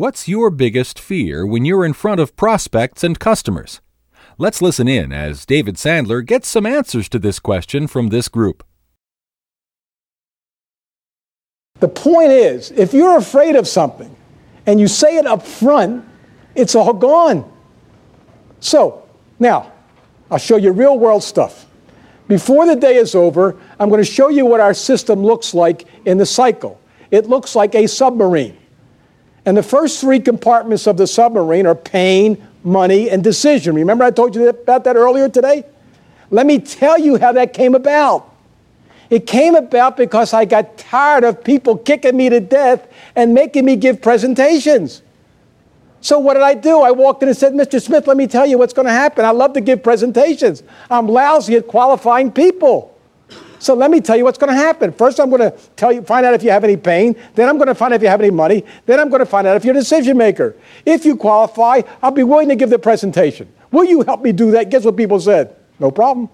What's your biggest fear when you're in front of prospects and customers? Let's listen in as David Sandler gets some answers to this question from this group. The point is, if you're afraid of something and you say it up front, it's all gone. So, now, I'll show you real world stuff. Before the day is over, I'm going to show you what our system looks like in the cycle. It looks like a submarine. And the first three compartments of the submarine are pain, money, and decision. Remember, I told you about that earlier today? Let me tell you how that came about. It came about because I got tired of people kicking me to death and making me give presentations. So what did I do? I walked in and said, Mr. Smith, let me tell you what's going to happen. I love to give presentations. I'm lousy at qualifying people. So let me tell you what's going to happen. First, I'm going to tell you, find out if you have any pain. Then I'm going to find out if you have any money. Then I'm going to find out if you're a decision maker. If you qualify, I'll be willing to give the presentation. Will you help me do that? Guess what people said? No problem.